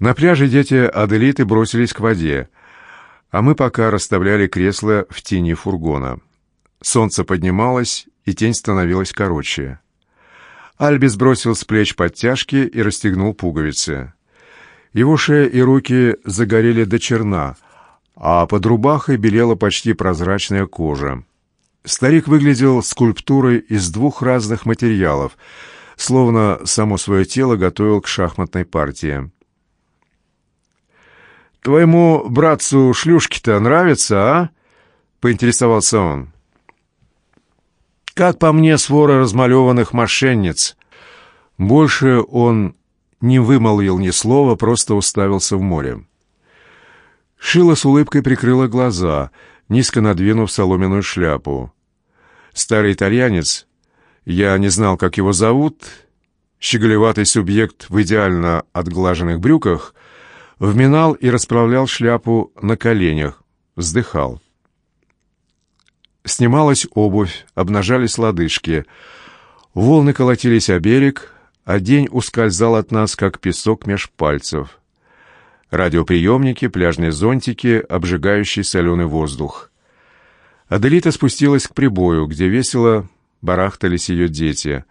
На пляже дети Аделиты бросились к воде, а мы пока расставляли кресла в тени фургона. Солнце поднималось, и тень становилась короче. Альби сбросил с плеч подтяжки и расстегнул пуговицы. Его шея и руки загорели до черна, а под рубахой белела почти прозрачная кожа. Старик выглядел скульптурой из двух разных материалов, словно само свое тело готовил к шахматной партии. «Твоему братцу шлюшки-то нравятся, а?» — поинтересовался он. «Как по мне, свора размалеванных мошенниц!» Больше он не вымолвил ни слова, просто уставился в море. Шила с улыбкой прикрыла глаза, низко надвинув соломенную шляпу. Старый итальянец, я не знал, как его зовут, щеголеватый субъект в идеально отглаженных брюках — вминал и расправлял шляпу на коленях, вздыхал. Снималась обувь, обнажались лодыжки. Волны колотились о берег, а день ускользал от нас, как песок меж пальцев. Радиоприемники, пляжные зонтики, обжигающий соленый воздух. Аделита спустилась к прибою, где весело барахтались ее дети.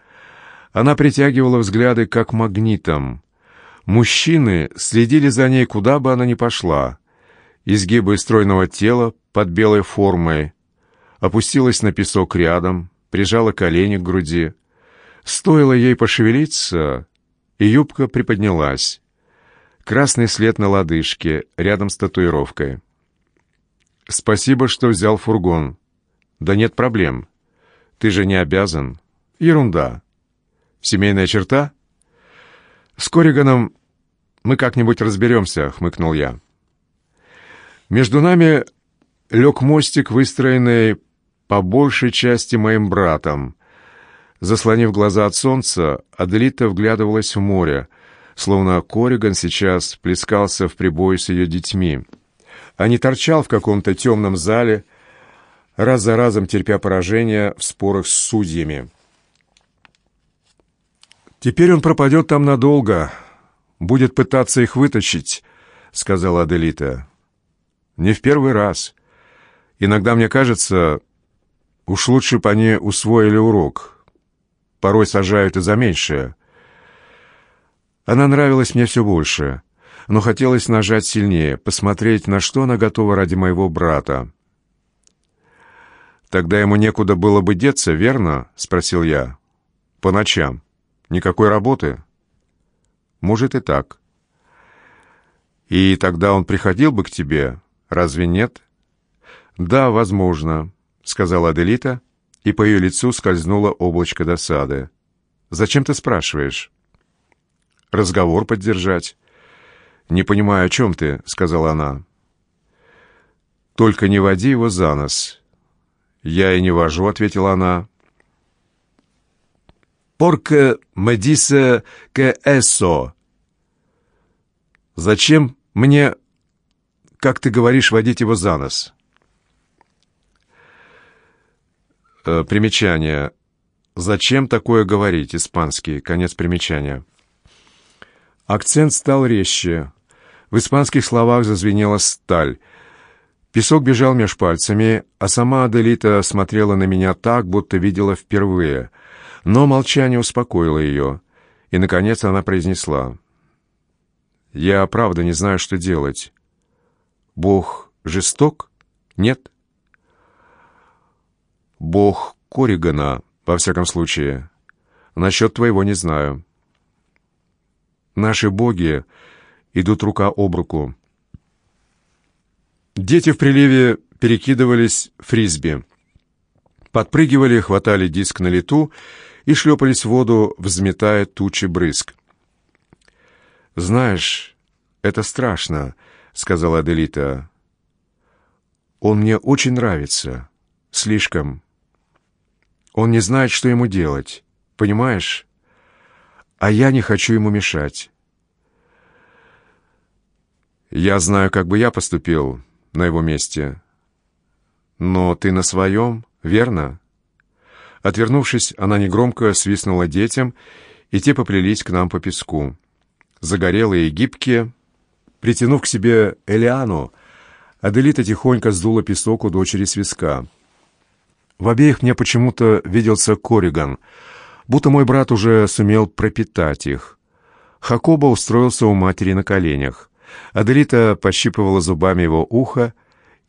Она притягивала взгляды как магнитом. Мужчины следили за ней, куда бы она ни пошла. Изгибы стройного тела под белой формой. Опустилась на песок рядом, прижала колени к груди. Стоило ей пошевелиться, и юбка приподнялась. Красный след на лодыжке, рядом с татуировкой. «Спасибо, что взял фургон». «Да нет проблем. Ты же не обязан». «Ерунда». «Семейная черта?» С Корриганом мы как-нибудь разберемся», — хмыкнул я. Между нами лег мостик, выстроенный по большей части моим братом. Заслонив глаза от солнца, Аделита вглядывалась в море, словно Кориган сейчас плескался в прибой с ее детьми, а не торчал в каком-то темном зале, раз за разом терпя поражение в спорах с судьями. «Теперь он пропадет там надолго», будет пытаться их вытащить», — сказала Аделита. «Не в первый раз. Иногда мне кажется, уж лучше бы они усвоили урок. Порой сажают и за меньшее». Она нравилась мне все больше, но хотелось нажать сильнее, посмотреть, на что она готова ради моего брата. «Тогда ему некуда было бы деться, верно?» — спросил я. «По ночам. Никакой работы?» Может и так. И тогда он приходил бы к тебе, разве нет? Да, возможно, сказала Аделита, и по ее лицу скользнуло облачко досады. Зачем ты спрашиваешь? Разговор поддержать. Не понимаю, о чем ты, сказала она. Только не води его за нос. Я и не вожу, ответила она. «Порке медисе ке эсо». «Зачем мне, как ты говоришь, водить его за нос?» э, Примечание. «Зачем такое говорить?» Испанский. Конец примечания. Акцент стал резче. В испанских словах зазвенела сталь. Песок бежал меж пальцами, а сама Аделита смотрела на меня так, будто видела впервые — но молчание успокоило ее, и, наконец, она произнесла. «Я правда не знаю, что делать. Бог жесток? Нет?» «Бог Коригана, во всяком случае. Насчет твоего не знаю. Наши боги идут рука об руку». Дети в приливе перекидывались фрисби. Подпрыгивали, хватали диск на лету и шлепались в воду, взметая тучи брызг. «Знаешь, это страшно», — сказала Аделита. «Он мне очень нравится. Слишком. Он не знает, что ему делать. Понимаешь? А я не хочу ему мешать». «Я знаю, как бы я поступил на его месте. Но ты на своем, верно?» Отвернувшись, она негромко свистнула детям, и те поплелись к нам по песку. Загорелые и гибкие, Притянув к себе Элиану, Аделита тихонько сдула песок у дочери с виска. В обеих мне почему-то виделся Кориган, будто мой брат уже сумел пропитать их. Хакоба устроился у матери на коленях. Аделита пощипывала зубами его ухо,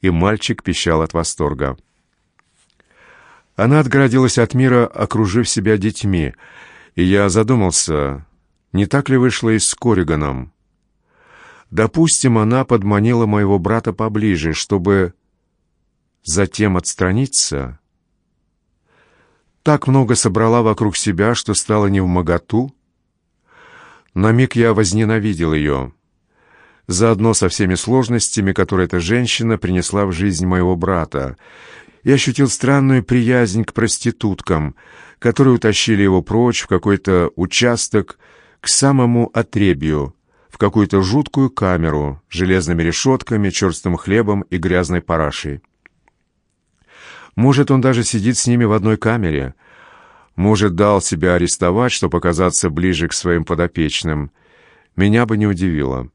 и мальчик пищал от восторга. Она отгородилась от мира, окружив себя детьми, и я задумался, не так ли вышло и с Кориганом. Допустим, она подманила моего брата поближе, чтобы затем отстраниться. Так много собрала вокруг себя, что стала не в моготу. На миг я возненавидел ее. Заодно со всеми сложностями, которые эта женщина принесла в жизнь моего брата, я ощутил странную приязнь к проституткам, которые утащили его прочь в какой-то участок к самому отребью, в какую-то жуткую камеру с железными решетками, черстым хлебом и грязной парашей. Может, он даже сидит с ними в одной камере. Может, дал себя арестовать, чтобы оказаться ближе к своим подопечным. Меня бы не удивило.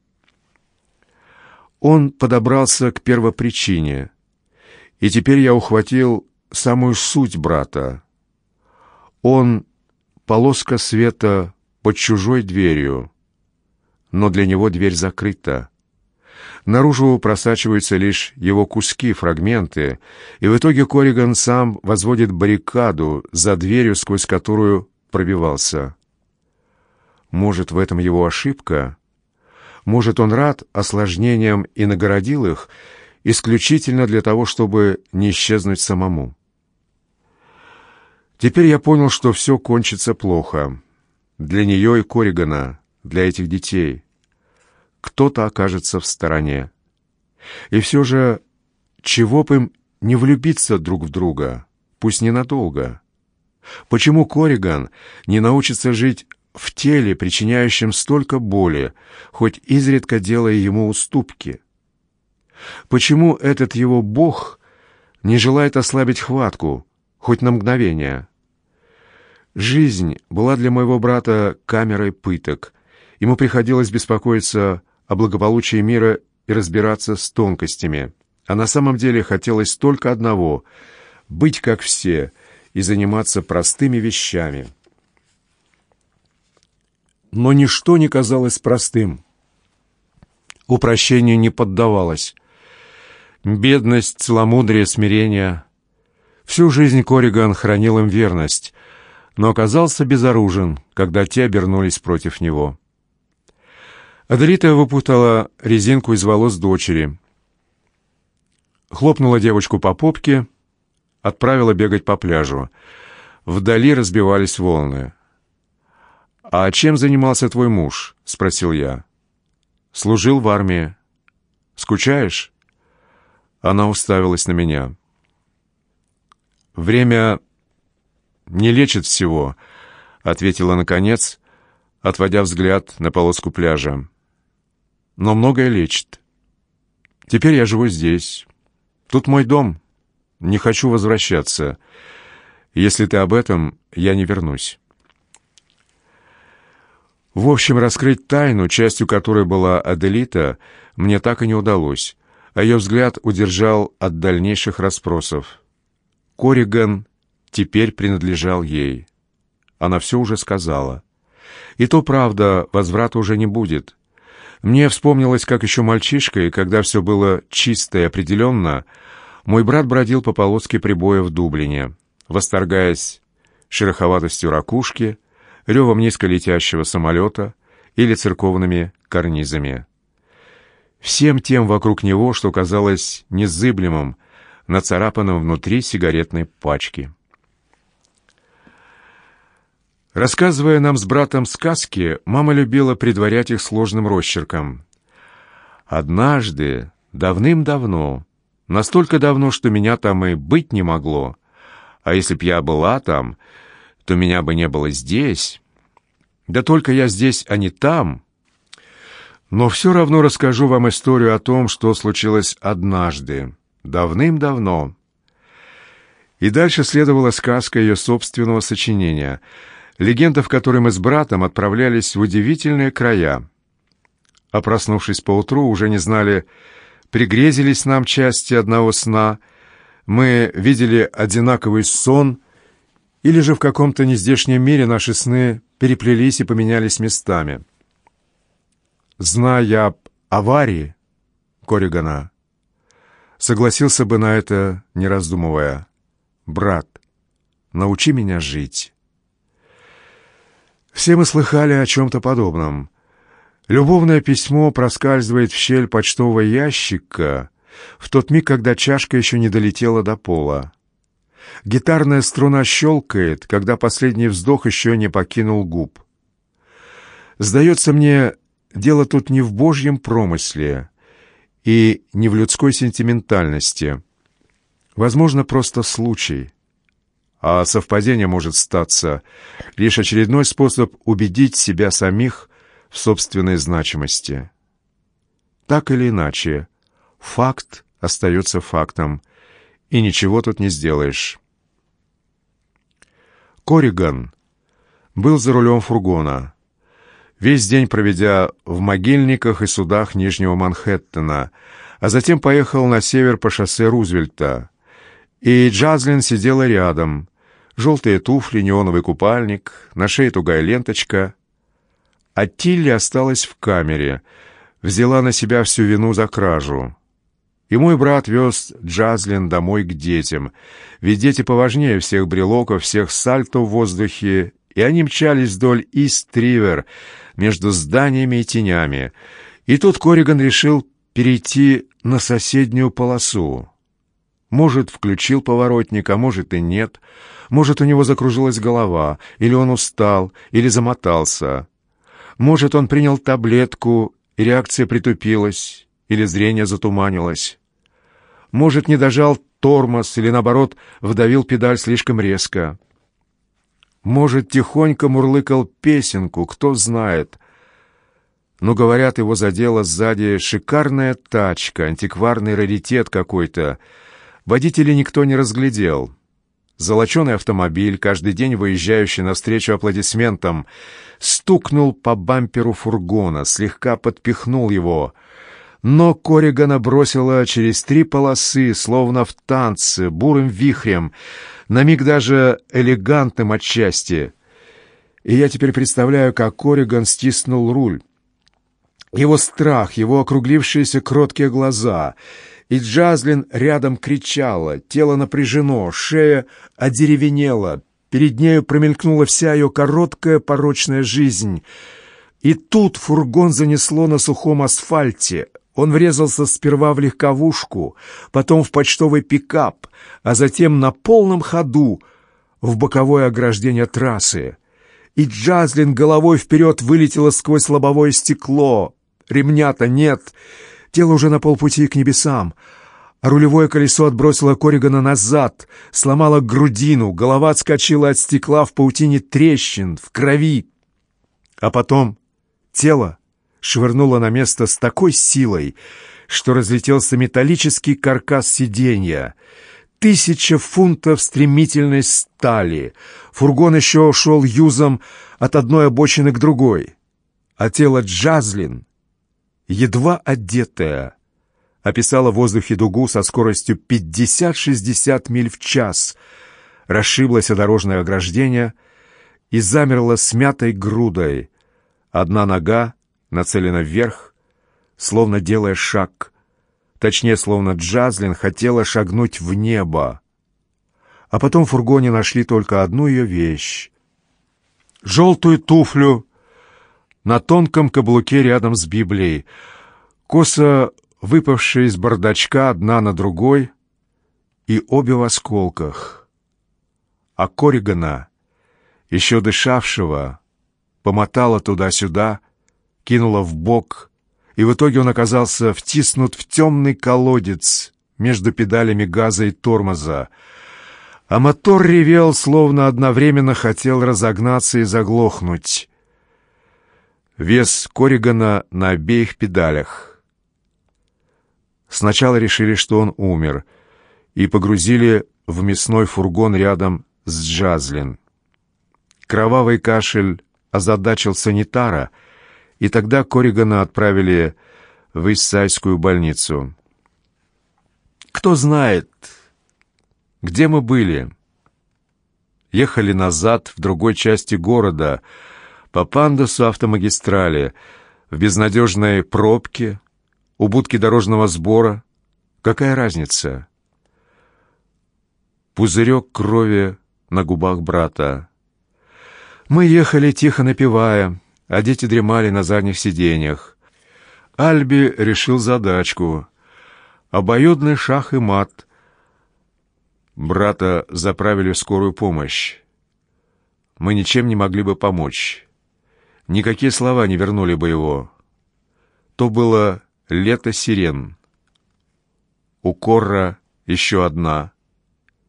Он подобрался к первопричине — и теперь я ухватил самую суть брата. Он — полоска света под чужой дверью, но для него дверь закрыта. Наружу просачиваются лишь его куски, фрагменты, и в итоге Кориган сам возводит баррикаду за дверью, сквозь которую пробивался. Может, в этом его ошибка? Может, он рад осложнениям и нагородил их, исключительно для того, чтобы не исчезнуть самому. Теперь я понял, что все кончится плохо. Для нее и Коригана, для этих детей. Кто-то окажется в стороне. И все же, чего бы им не влюбиться друг в друга, пусть ненадолго? Почему Кориган не научится жить в теле, причиняющем столько боли, хоть изредка делая ему уступки? Почему этот его бог не желает ослабить хватку, хоть на мгновение? Жизнь была для моего брата камерой пыток. Ему приходилось беспокоиться о благополучии мира и разбираться с тонкостями. А на самом деле хотелось только одного — быть как все и заниматься простыми вещами. Но ничто не казалось простым. Упрощению не поддавалось. Бедность, целомудрие, смирение. Всю жизнь Кориган хранил им верность, но оказался безоружен, когда те обернулись против него. Аделита выпутала резинку из волос дочери. Хлопнула девочку по попке, отправила бегать по пляжу. Вдали разбивались волны. «А чем занимался твой муж?» — спросил я. «Служил в армии. Скучаешь?» Она уставилась на меня. «Время не лечит всего», — ответила наконец, отводя взгляд на полоску пляжа. «Но многое лечит. Теперь я живу здесь. Тут мой дом. Не хочу возвращаться. Если ты об этом, я не вернусь». В общем, раскрыть тайну, частью которой была Аделита, мне так и не удалось а ее взгляд удержал от дальнейших расспросов. Кориган теперь принадлежал ей. Она все уже сказала. И то правда, возврата уже не будет. Мне вспомнилось, как еще мальчишкой, когда все было чисто и определенно, мой брат бродил по полоске прибоя в Дублине, восторгаясь шероховатостью ракушки, ревом низколетящего самолета или церковными карнизами всем тем вокруг него, что казалось незыблемым, нацарапанным внутри сигаретной пачки. Рассказывая нам с братом сказки, мама любила предварять их сложным росчерком. «Однажды, давным-давно, настолько давно, что меня там и быть не могло, а если б я была там, то меня бы не было здесь. Да только я здесь, а не там», но все равно расскажу вам историю о том, что случилось однажды, давным-давно. И дальше следовала сказка ее собственного сочинения, легенда, в которой мы с братом отправлялись в удивительные края. а проснувшись поутру, уже не знали, пригрезились нам части одного сна, мы видели одинаковый сон, или же в каком-то нездешнем мире наши сны переплелись и поменялись местами. Зная об аварии Коригана, согласился бы на это, не раздумывая. «Брат, научи меня жить». Все мы слыхали о чем-то подобном. Любовное письмо проскальзывает в щель почтового ящика в тот миг, когда чашка еще не долетела до пола. Гитарная струна щелкает, когда последний вздох еще не покинул губ. Сдается мне, дело тут не в божьем промысле и не в людской сентиментальности. Возможно, просто случай. А совпадение может статься лишь очередной способ убедить себя самих в собственной значимости. Так или иначе, факт остается фактом, и ничего тут не сделаешь. Кориган был за рулем фургона, весь день проведя в могильниках и судах Нижнего Манхэттена, а затем поехал на север по шоссе Рузвельта. И Джазлин сидела рядом. Желтые туфли, неоновый купальник, на шее тугая ленточка. А Тилли осталась в камере, взяла на себя всю вину за кражу. И мой брат вез Джазлин домой к детям, ведь дети поважнее всех брелоков, всех сальто в воздухе, и они мчались вдоль Ист-Ривер, между зданиями и тенями. И тут Кориган решил перейти на соседнюю полосу. Может, включил поворотник, а может и нет. Может, у него закружилась голова, или он устал, или замотался. Может, он принял таблетку, и реакция притупилась или зрение затуманилось. Может, не дожал тормоз или, наоборот, вдавил педаль слишком резко. Может, тихонько мурлыкал песенку, кто знает. Но, говорят, его задела сзади шикарная тачка, антикварный раритет какой-то. Водителя никто не разглядел. Золоченый автомобиль, каждый день выезжающий навстречу аплодисментам, стукнул по бамперу фургона, слегка подпихнул его — но Коригана бросила через три полосы, словно в танце, бурым вихрем, на миг даже элегантным отчасти. И я теперь представляю, как Кориган стиснул руль. Его страх, его округлившиеся кроткие глаза. И Джазлин рядом кричала, тело напряжено, шея одеревенела, перед нею промелькнула вся ее короткая порочная жизнь. И тут фургон занесло на сухом асфальте, он врезался сперва в легковушку, потом в почтовый пикап, а затем на полном ходу в боковое ограждение трассы. И Джазлин головой вперед вылетела сквозь лобовое стекло. Ремня-то нет, тело уже на полпути к небесам. А рулевое колесо отбросило Коригана назад, сломало грудину, голова отскочила от стекла в паутине трещин, в крови. А потом тело швырнула на место с такой силой, что разлетелся металлический каркас сиденья. Тысяча фунтов стремительной стали. Фургон еще шел юзом от одной обочины к другой. А тело Джазлин, едва одетое, описало в воздухе дугу со скоростью 50-60 миль в час, расшиблось о дорожное ограждение и замерло смятой грудой. Одна нога нацелена вверх, словно делая шаг. Точнее, словно Джазлин хотела шагнуть в небо. А потом в фургоне нашли только одну ее вещь. Желтую туфлю на тонком каблуке рядом с Библией, косо выпавшие из бардачка одна на другой, и обе в осколках. А Коригана, еще дышавшего, помотала туда-сюда, кинула в бок, и в итоге он оказался втиснут в темный колодец между педалями газа и тормоза, а мотор ревел, словно одновременно хотел разогнаться и заглохнуть. Вес Коригана на обеих педалях. Сначала решили, что он умер, и погрузили в мясной фургон рядом с Джазлин. Кровавый кашель озадачил санитара — и тогда Корригана отправили в Иссайскую больницу. Кто знает, где мы были? Ехали назад в другой части города, по пандусу автомагистрали, в безнадежной пробке, у будки дорожного сбора. Какая разница? Пузырек крови на губах брата. Мы ехали, тихо напевая, а дети дремали на задних сиденьях. Альби решил задачку. Обоюдный шах и мат. Брата заправили в скорую помощь. Мы ничем не могли бы помочь. Никакие слова не вернули бы его. То было лето сирен. У Корра еще одна.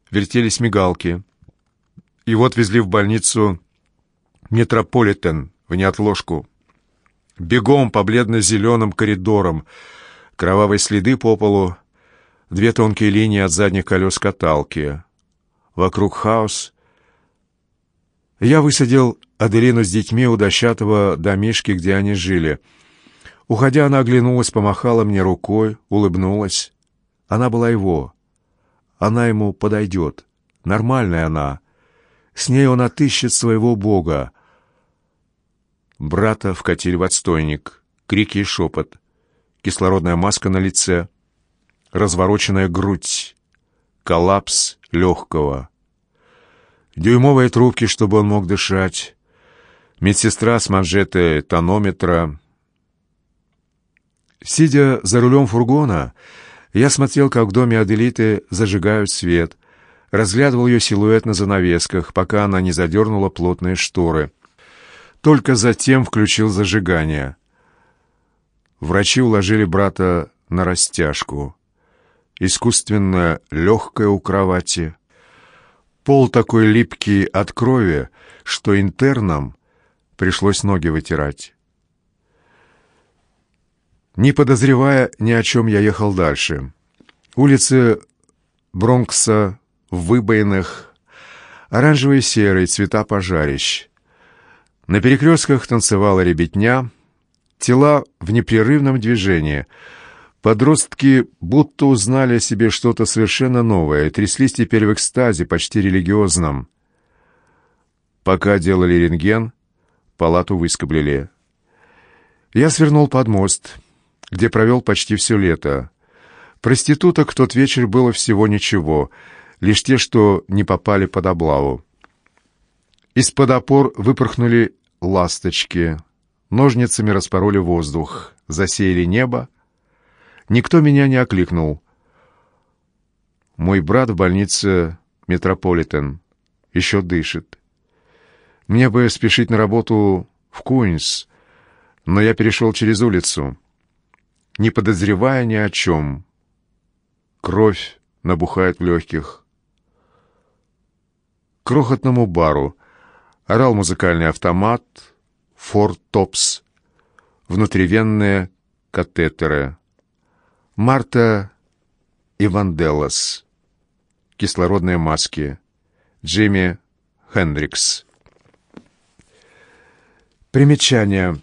Вертелись мигалки. И вот везли в больницу Метрополитен в неотложку. Бегом по бледно-зеленым коридорам, кровавые следы по полу, две тонкие линии от задних колес каталки. Вокруг хаос. Я высадил Аделину с детьми у дощатого домишки, где они жили. Уходя, она оглянулась, помахала мне рукой, улыбнулась. Она была его. Она ему подойдет. Нормальная она. С ней он отыщет своего Бога. Брата вкатили в отстойник. Крики и шепот. Кислородная маска на лице. Развороченная грудь. Коллапс легкого. Дюймовые трубки, чтобы он мог дышать. Медсестра с манжеты тонометра. Сидя за рулем фургона, я смотрел, как в доме Аделиты зажигают свет, разглядывал ее силуэт на занавесках, пока она не задернула плотные шторы. Только затем включил зажигание. Врачи уложили брата на растяжку. Искусственно легкое у кровати. Пол такой липкий от крови, что интернам пришлось ноги вытирать. Не подозревая ни о чем, я ехал дальше. Улицы Бронкса в выбоинах, оранжевые серые цвета пожарищ. На перекрестках танцевала ребятня, тела в непрерывном движении. Подростки будто узнали о себе что-то совершенно новое, тряслись теперь в экстазе, почти религиозном. Пока делали рентген, палату выскоблили. Я свернул под мост, где провел почти все лето. Проституток в тот вечер было всего ничего, лишь те, что не попали под облаву. Из-под опор выпорхнули ласточки, ножницами распороли воздух, засеяли небо. Никто меня не окликнул. Мой брат в больнице Метрополитен еще дышит. Мне бы спешить на работу в Куинс, но я перешел через улицу, не подозревая ни о чем. Кровь набухает в легких. К крохотному бару орал музыкальный автомат, Форд Топс, внутривенные катетеры, Марта Иванделлас, кислородные маски, Джимми Хендрикс. Примечание.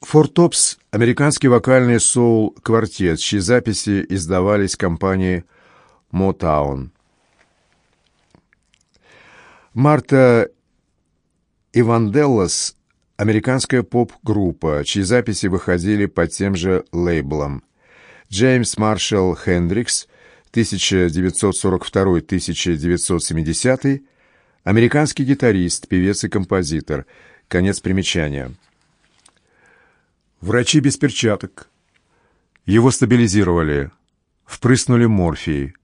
Форд Топс — американский вокальный соул-квартет, чьи записи издавались компанией Motown. Марта Иванделлас – американская поп-группа, чьи записи выходили под тем же лейблом. Джеймс Маршалл Хендрикс, 1942-1970, американский гитарист, певец и композитор. Конец примечания. Врачи без перчаток. Его стабилизировали, впрыснули морфий,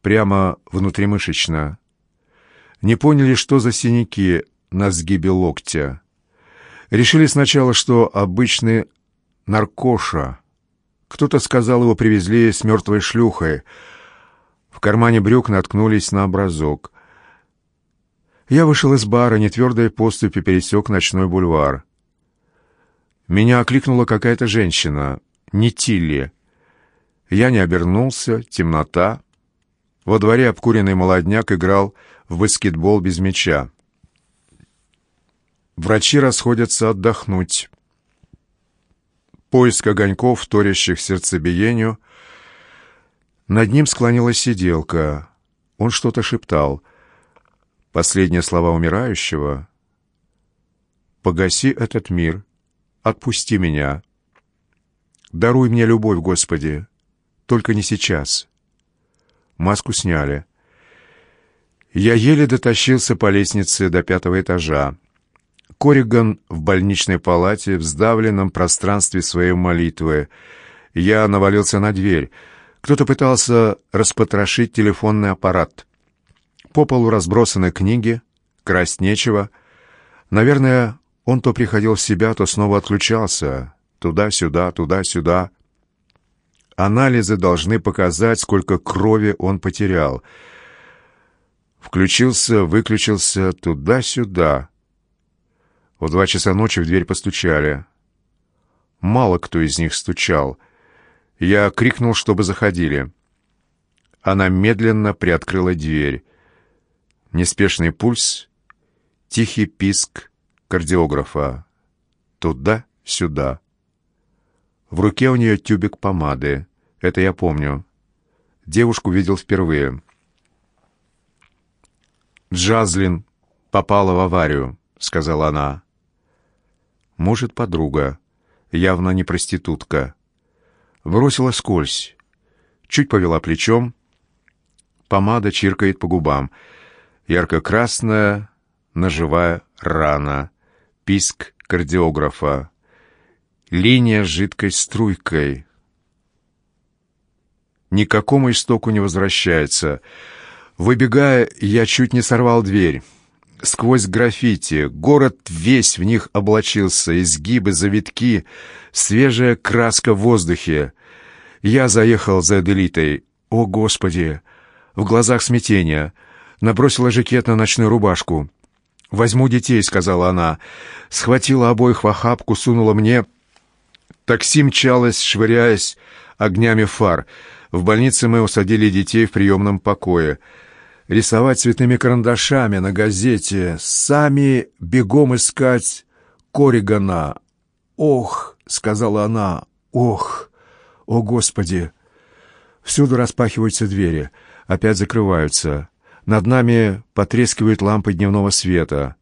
прямо внутримышечно не поняли, что за синяки на сгибе локтя. Решили сначала, что обычный наркоша. Кто-то сказал, его привезли с мертвой шлюхой. В кармане брюк наткнулись на образок. Я вышел из бара, нетвердой поступью пересек ночной бульвар. Меня окликнула какая-то женщина, не Тилли. Я не обернулся, темнота. Во дворе обкуренный молодняк играл в баскетбол без мяча. Врачи расходятся отдохнуть. Поиск огоньков, торящих сердцебиению. Над ним склонилась сиделка. Он что-то шептал. Последние слова умирающего. «Погаси этот мир. Отпусти меня. Даруй мне любовь, Господи. Только не сейчас». Маску сняли. Я еле дотащился по лестнице до пятого этажа. Кориган в больничной палате, в сдавленном пространстве своей молитвы. Я навалился на дверь. Кто-то пытался распотрошить телефонный аппарат. По полу разбросаны книги, красть нечего. Наверное, он то приходил в себя, то снова отключался. Туда-сюда, туда-сюда. Анализы должны показать, сколько крови он потерял — Включился, выключился, туда-сюда. В два часа ночи в дверь постучали. Мало кто из них стучал. Я крикнул, чтобы заходили. Она медленно приоткрыла дверь. Неспешный пульс, тихий писк кардиографа. Туда-сюда. В руке у нее тюбик помады. Это я помню. Девушку видел впервые. «Джазлин попала в аварию», — сказала она. «Может, подруга, явно не проститутка. Бросила скользь, чуть повела плечом, помада чиркает по губам, ярко-красная, ножевая рана, писк кардиографа, линия с жидкой струйкой. Никакому истоку не возвращается — Выбегая, я чуть не сорвал дверь. Сквозь граффити город весь в них облачился, изгибы, завитки, свежая краска в воздухе. Я заехал за Эделитой. О, Господи! В глазах смятения. Набросила жакет на ночную рубашку. «Возьму детей», — сказала она. Схватила обоих в охапку, сунула мне. Такси мчалось, швыряясь огнями фар. В больнице мы усадили детей в приемном покое — рисовать цветными карандашами на газете, сами бегом искать Коригана. «Ох!» — сказала она. «Ох! О, Господи!» Всюду распахиваются двери, опять закрываются. Над нами потрескивают лампы дневного света.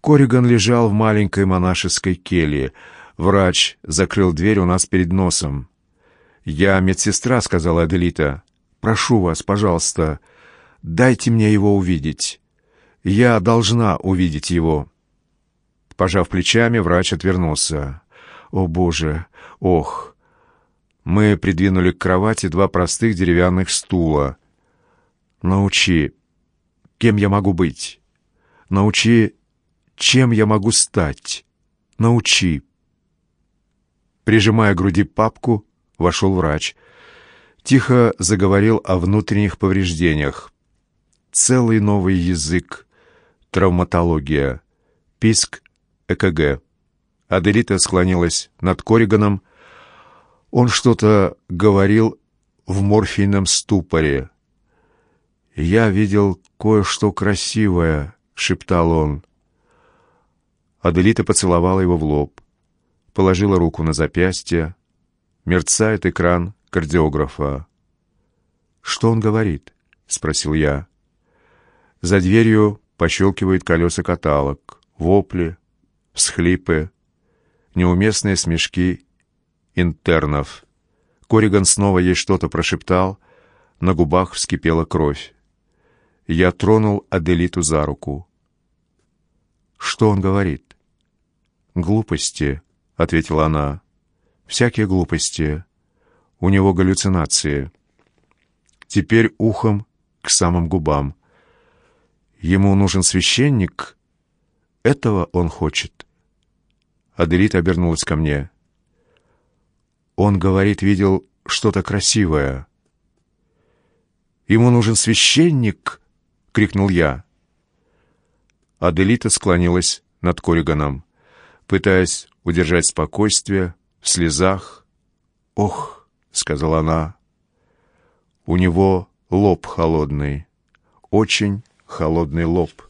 Кориган лежал в маленькой монашеской келье. Врач закрыл дверь у нас перед носом. «Я медсестра», — сказала Аделита. «Прошу вас, пожалуйста, Дайте мне его увидеть. Я должна увидеть его». Пожав плечами, врач отвернулся. «О, Боже! Ох!» Мы придвинули к кровати два простых деревянных стула. «Научи, кем я могу быть? Научи, чем я могу стать? Научи!» Прижимая к груди папку, вошел врач. Тихо заговорил о внутренних повреждениях целый новый язык. Травматология. Писк ЭКГ. Аделита склонилась над Кориганом. Он что-то говорил в морфийном ступоре. «Я видел кое-что красивое», — шептал он. Аделита поцеловала его в лоб, положила руку на запястье. Мерцает экран кардиографа. «Что он говорит?» — спросил я. За дверью пощелкивают колеса каталог, вопли, всхлипы, неуместные смешки интернов. Кориган снова ей что-то прошептал, на губах вскипела кровь. Я тронул Аделиту за руку. «Что он говорит?» «Глупости», — ответила она. «Всякие глупости. У него галлюцинации». Теперь ухом к самым губам. Ему нужен священник. Этого он хочет. Аделит обернулась ко мне. Он, говорит, видел что-то красивое. «Ему нужен священник!» — крикнул я. Аделита склонилась над Кориганом, пытаясь удержать спокойствие в слезах. «Ох!» — сказала она. «У него лоб холодный, очень холодный лоб.